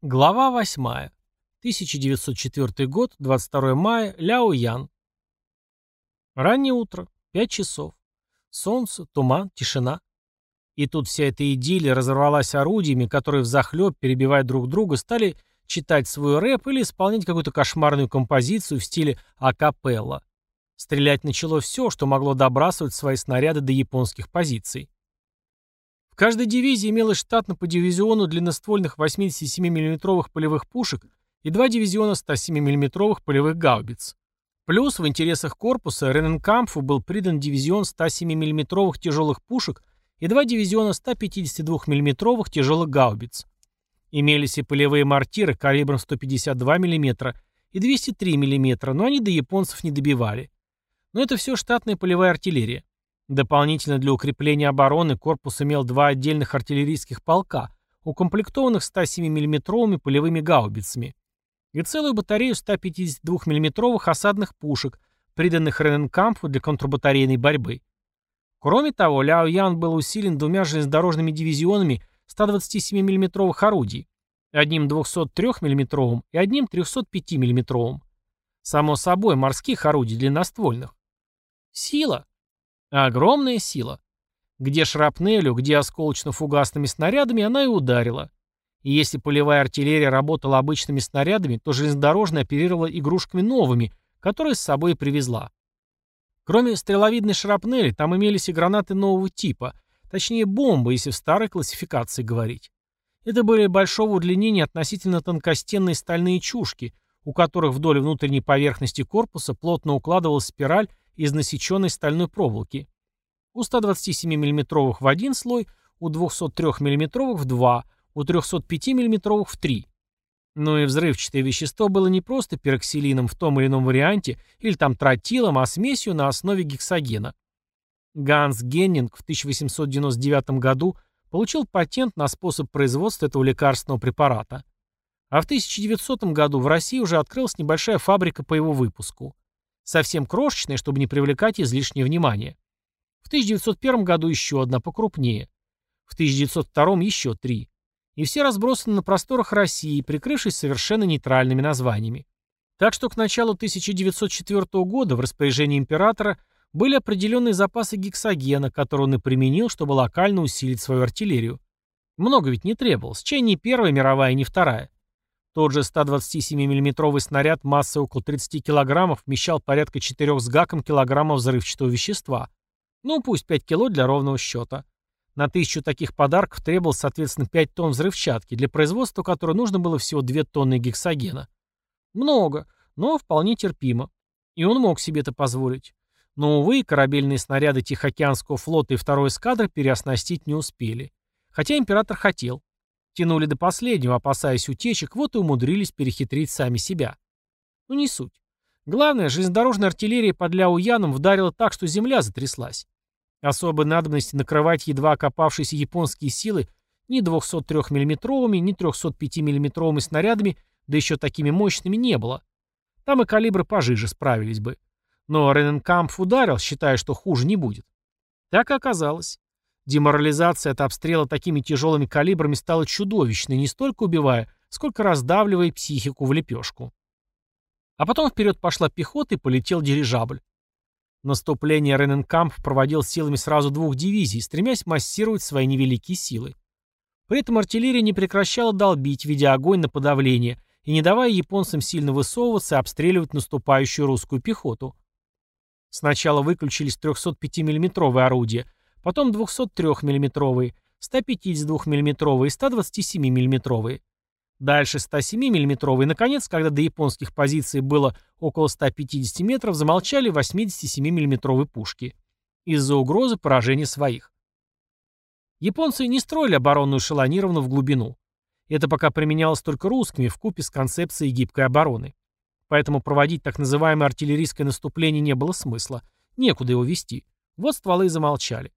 Глава 8. 1904 год, 22 мая, Ляоян. Раннее утро, 5 часов. Солнце, туман, тишина. И тут вся эта идиллия разорвалась орудиями, которые взахлеб, перебивая друг друга, стали читать свой рэп или исполнять какую-то кошмарную композицию в стиле акапелла. Стрелять начало все, что могло добрасывать свои снаряды до японских позиций каждой дивизии имелось штатно по дивизиону длинноствольных 87 миллиметровых полевых пушек и два дивизиона 107 миллиметровых полевых гаубиц. Плюс в интересах корпуса Рененкампфу был придан дивизион 107 миллиметровых тяжелых пушек и два дивизиона 152 миллиметровых тяжелых гаубиц. Имелись и полевые мортиры калибром 152 мм и 203 мм, но они до японцев не добивали. Но это все штатная полевая артиллерия. Дополнительно для укрепления обороны корпус имел два отдельных артиллерийских полка, укомплектованных 107 миллиметровыми полевыми гаубицами, и целую батарею 152 миллиметровых осадных пушек, приданных Рененкампфу для контрбатарейной борьбы. Кроме того, Ляо Ян был усилен двумя железнодорожными дивизионами 127 миллиметровых орудий, одним 203 миллиметровым и одним 305 миллиметровым Само собой, морских орудий длинноствольных. Сила. Огромная сила. Где шрапнелью, где осколочно-фугасными снарядами она и ударила. И если полевая артиллерия работала обычными снарядами, то железнодорожная оперировала игрушками новыми, которые с собой привезла. Кроме стреловидной шрапнели, там имелись и гранаты нового типа, точнее бомбы, если в старой классификации говорить. Это были большого удлинения относительно тонкостенные стальные чушки, у которых вдоль внутренней поверхности корпуса плотно укладывалась спираль из насеченной стальной проволоки. У 127 мм в один слой, у 203 мм в два, у 305 мм в три. Но и взрывчатое вещество было не просто пероксилином в том или ином варианте, или там тротилом, а смесью на основе гексогена. Ганс Геннинг в 1899 году получил патент на способ производства этого лекарственного препарата. А в 1900 году в России уже открылась небольшая фабрика по его выпуску совсем крошечная, чтобы не привлекать излишнее внимание. В 1901 году еще одна покрупнее. В 1902 еще три. И все разбросаны на просторах России, прикрывшись совершенно нейтральными названиями. Так что к началу 1904 года в распоряжении императора были определенные запасы гексогена, которые он и применил, чтобы локально усилить свою артиллерию. Много ведь не требовалось, чай не Первая мировая, не Вторая. Тот же 127 миллиметровый снаряд массой около 30 килограммов вмещал порядка 4 с гаком килограммов взрывчатого вещества. Ну, пусть 5 кило для ровного счета. На тысячу таких подарков требовалось, соответственно, 5 тонн взрывчатки, для производства которой нужно было всего 2 тонны гексогена. Много, но вполне терпимо. И он мог себе это позволить. Но, увы, корабельные снаряды Тихоокеанского флота и второй эскадры переоснастить не успели. Хотя император хотел. Тянули до последнего, опасаясь утечек, вот и умудрились перехитрить сами себя. Ну не суть. Главное, железнодорожная артиллерия под Ляояном вдарила так, что земля затряслась. Особой надобности накрывать едва окопавшиеся японские силы ни 203 миллиметровыми, ни 305 миллиметровыми снарядами, да еще такими мощными, не было. Там и калибры пожиже справились бы. Но Рененкампф ударил, считая, что хуже не будет. Так и оказалось. Деморализация от обстрела такими тяжелыми калибрами стала чудовищной, не столько убивая, сколько раздавливая психику в лепешку. А потом вперед пошла пехота и полетел дирижабль. Наступление Рененкамп проводил силами сразу двух дивизий, стремясь массировать свои невеликие силы. При этом артиллерия не прекращала долбить, ведя огонь на подавление, и не давая японцам сильно высовываться и обстреливать наступающую русскую пехоту. Сначала выключились 305 миллиметровые орудия, потом 203 миллиметровые 152 миллиметровые и 127 миллиметровые Дальше 107 миллиметровые и, наконец, когда до японских позиций было около 150 метров, замолчали 87 миллиметровые пушки. Из-за угрозы поражения своих. Японцы не строили оборонную шелонированную в глубину. Это пока применялось только русскими в купе с концепцией гибкой обороны. Поэтому проводить так называемое артиллерийское наступление не было смысла. Некуда его вести. Вот стволы и замолчали.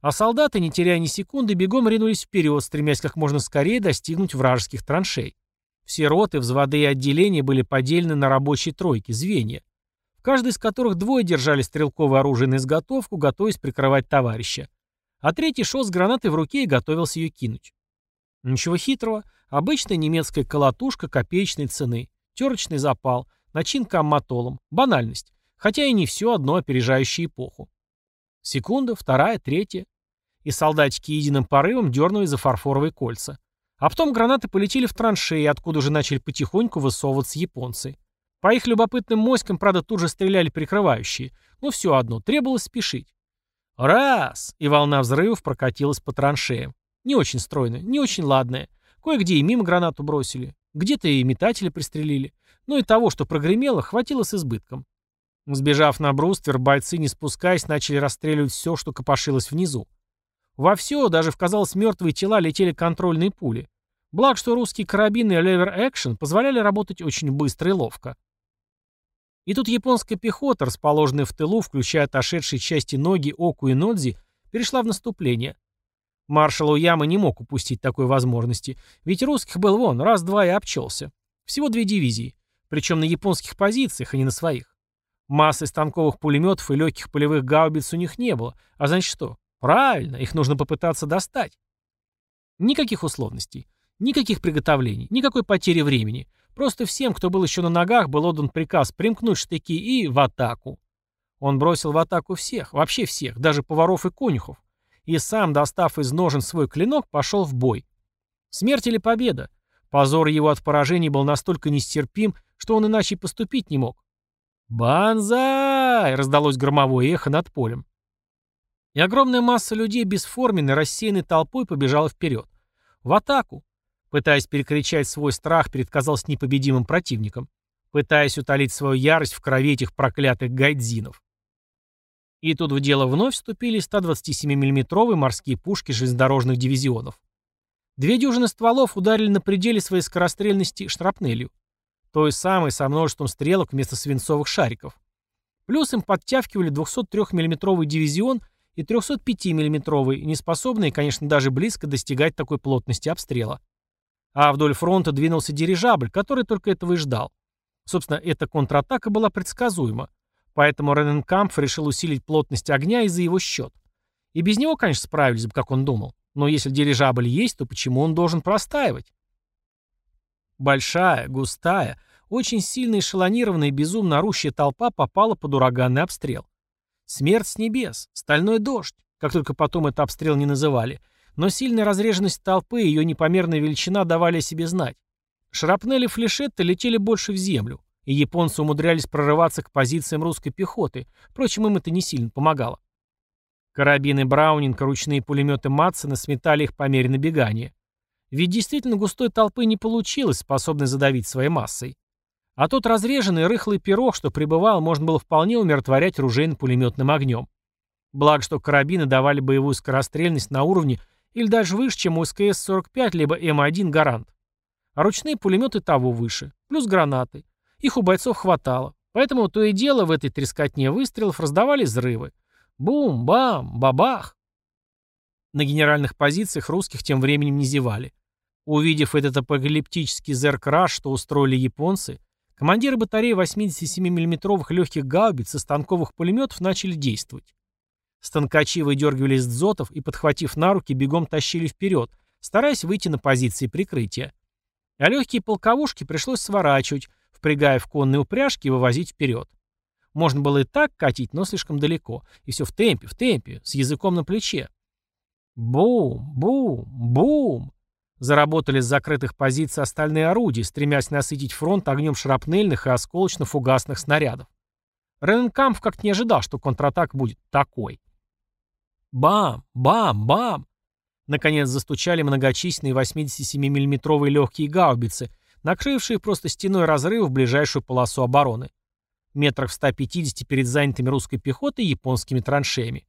А солдаты, не теряя ни секунды, бегом ринулись вперед, стремясь как можно скорее достигнуть вражеских траншей. Все роты, взводы и отделения были поделены на рабочие тройки, звенья, в каждой из которых двое держали стрелковое оружие на изготовку, готовясь прикрывать товарища. А третий шел с гранатой в руке и готовился ее кинуть. Ничего хитрого. Обычная немецкая колотушка копеечной цены, терочный запал, начинка амматолом, банальность, хотя и не все одно опережающее эпоху. Секунда, вторая, третья. И солдатики единым порывом дернули за фарфоровые кольца. А потом гранаты полетели в траншеи, откуда уже начали потихоньку высовываться японцы. По их любопытным моськам, правда, тут же стреляли прикрывающие. Но все одно, требовалось спешить. Раз! И волна взрывов прокатилась по траншеям. Не очень стройная, не очень ладная. Кое-где и мимо гранату бросили. Где-то и метатели пристрелили. Но и того, что прогремело, хватило с избытком. Сбежав на бруствер, бойцы, не спускаясь, начали расстреливать все, что копошилось внизу. Во все, даже в, казалось, мертвые тела летели контрольные пули. Благо, что русские карабины и левер экшен позволяли работать очень быстро и ловко. И тут японская пехота, расположенная в тылу, включая отошедшие части ноги Оку и Нодзи, перешла в наступление. Маршал Уяма не мог упустить такой возможности, ведь русских был вон, раз-два и обчелся. Всего две дивизии, причем на японских позициях, а не на своих. Массы станковых пулеметов и легких полевых гаубиц у них не было, а значит что? Правильно, их нужно попытаться достать. Никаких условностей, никаких приготовлений, никакой потери времени. Просто всем, кто был еще на ногах, был отдан приказ примкнуть штыки и в атаку. Он бросил в атаку всех, вообще всех, даже поваров и конюхов. И сам, достав из ножен свой клинок, пошел в бой. Смерть или победа? Позор его от поражений был настолько нестерпим, что он иначе поступить не мог. «Банзай!» — раздалось громовое эхо над полем. И огромная масса людей бесформенной, рассеянной толпой побежала вперед. В атаку пытаясь перекричать свой страх перед, казалось, непобедимым противником, пытаясь утолить свою ярость в крови этих проклятых гайдзинов. И тут в дело вновь вступили 127 миллиметровые морские пушки железнодорожных дивизионов. Две дюжины стволов ударили на пределе своей скорострельности шрапнелью, той самой со множеством стрелок вместо свинцовых шариков. Плюс им подтягивали 203 миллиметровый дивизион и 305 миллиметровый не способные, конечно, даже близко достигать такой плотности обстрела. А вдоль фронта двинулся дирижабль, который только этого и ждал. Собственно, эта контратака была предсказуема. Поэтому Рененкампф решил усилить плотность огня и за его счет. И без него, конечно, справились бы, как он думал. Но если дирижабль есть, то почему он должен простаивать? Большая, густая, очень сильно эшелонированная и безумно орущая толпа попала под ураганный обстрел. Смерть с небес, стальной дождь, как только потом это обстрел не называли – но сильная разреженность толпы и ее непомерная величина давали о себе знать. Шрапнели флешетты летели больше в землю, и японцы умудрялись прорываться к позициям русской пехоты, впрочем, им это не сильно помогало. Карабины Браунинг, ручные пулеметы Матсона сметали их по мере набегания. Ведь действительно густой толпы не получилось, способной задавить своей массой. А тот разреженный рыхлый пирог, что пребывал, можно было вполне умиротворять ружейно-пулеметным огнем. Благо, что карабины давали боевую скорострельность на уровне или даже выше, чем у СКС-45, либо М1 «Гарант». А ручные пулеметы того выше. Плюс гранаты. Их у бойцов хватало. Поэтому то и дело в этой трескотне выстрелов раздавали взрывы. Бум, бам, бабах. На генеральных позициях русских тем временем не зевали. Увидев этот апокалиптический зеркраш, что устроили японцы, командиры батареи 87 миллиметровых легких гаубиц и станковых пулеметов начали действовать. Станкачи выдергивали из дзотов и, подхватив на руки, бегом тащили вперед, стараясь выйти на позиции прикрытия. А легкие полковушки пришлось сворачивать, впрягая в конные упряжки и вывозить вперед. Можно было и так катить, но слишком далеко. И все в темпе, в темпе, с языком на плече. Бум, бум, бум. Заработали с закрытых позиций остальные орудия, стремясь насытить фронт огнем шрапнельных и осколочно-фугасных снарядов. Рененкамп как-то не ожидал, что контратак будет такой. Бам! Бам! Бам! Наконец застучали многочисленные 87 миллиметровые легкие гаубицы, накрывшие просто стеной разрыв в ближайшую полосу обороны. Метрах в 150 перед занятыми русской пехотой и японскими траншеями.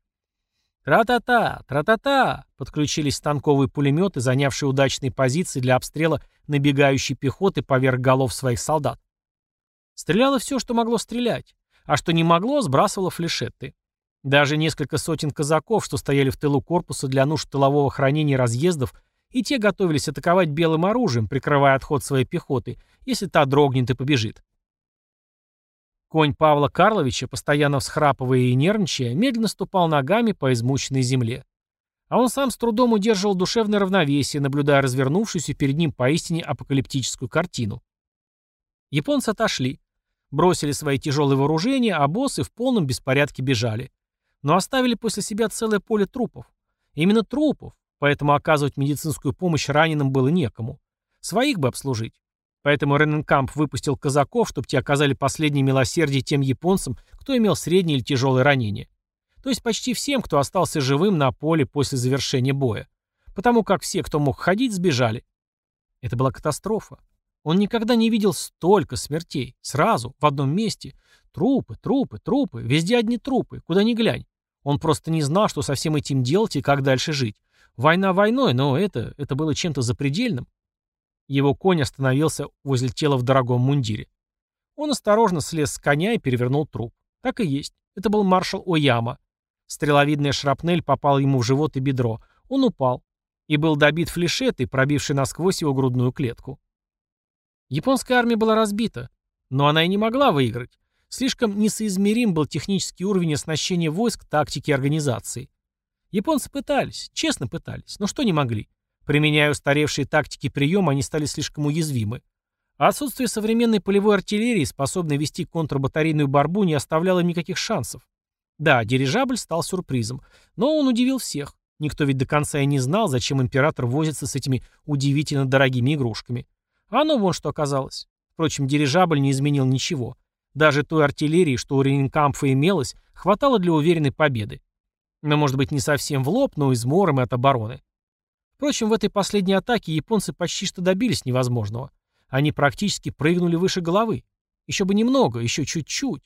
«Тра-та-та! Тра-та-та!» подключились станковые пулеметы, занявшие удачные позиции для обстрела набегающей пехоты поверх голов своих солдат. Стреляло все, что могло стрелять, а что не могло, сбрасывало флешеты. Даже несколько сотен казаков, что стояли в тылу корпуса для нужд тылового хранения разъездов, и те готовились атаковать белым оружием, прикрывая отход своей пехоты, если та дрогнет и побежит. Конь Павла Карловича, постоянно всхрапывая и нервничая, медленно ступал ногами по измученной земле. А он сам с трудом удерживал душевное равновесие, наблюдая развернувшуюся перед ним поистине апокалиптическую картину. Японцы отошли, бросили свои тяжелые вооружения, а боссы в полном беспорядке бежали. Но оставили после себя целое поле трупов. Именно трупов, поэтому оказывать медицинскую помощь раненым было некому. Своих бы обслужить. Поэтому Рененкамп выпустил казаков, чтобы те оказали последнее милосердие тем японцам, кто имел среднее или тяжелое ранение. То есть почти всем, кто остался живым на поле после завершения боя. Потому как все, кто мог ходить, сбежали. Это была катастрофа. Он никогда не видел столько смертей. Сразу, в одном месте. Трупы, трупы, трупы. Везде одни трупы. Куда ни глянь. Он просто не знал, что со всем этим делать и как дальше жить. Война войной, но это, это было чем-то запредельным. Его конь остановился возле тела в дорогом мундире. Он осторожно слез с коня и перевернул труп. Так и есть. Это был маршал Ояма. Стреловидная шрапнель попала ему в живот и бедро. Он упал. И был добит флешетой, пробившей насквозь его грудную клетку. Японская армия была разбита. Но она и не могла выиграть. Слишком несоизмерим был технический уровень оснащения войск, тактики и организации. Японцы пытались, честно пытались, но что не могли. Применяя устаревшие тактики приема, они стали слишком уязвимы. А отсутствие современной полевой артиллерии, способной вести контрбатарейную борьбу, не оставляло им никаких шансов. Да, дирижабль стал сюрпризом, но он удивил всех. Никто ведь до конца и не знал, зачем император возится с этими удивительно дорогими игрушками. А оно вон что оказалось. Впрочем, дирижабль не изменил ничего. Даже той артиллерии, что у Рейнкампфа имелось, хватало для уверенной победы. Но, может быть, не совсем в лоб, но измором и от обороны. Впрочем, в этой последней атаке японцы почти что добились невозможного. Они практически прыгнули выше головы. Еще бы немного, еще чуть-чуть.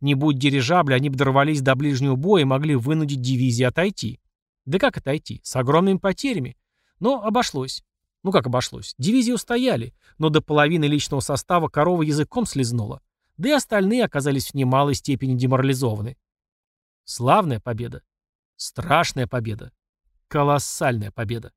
Не будь дирижабля, они бы дорвались до ближнего боя и могли вынудить дивизии отойти. Да как отойти? С огромными потерями. Но обошлось. Ну как обошлось? Дивизии устояли, но до половины личного состава корова языком слезнула. Да и остальные оказались в немалой степени деморализованы. Славная победа. Страшная победа. Колоссальная победа.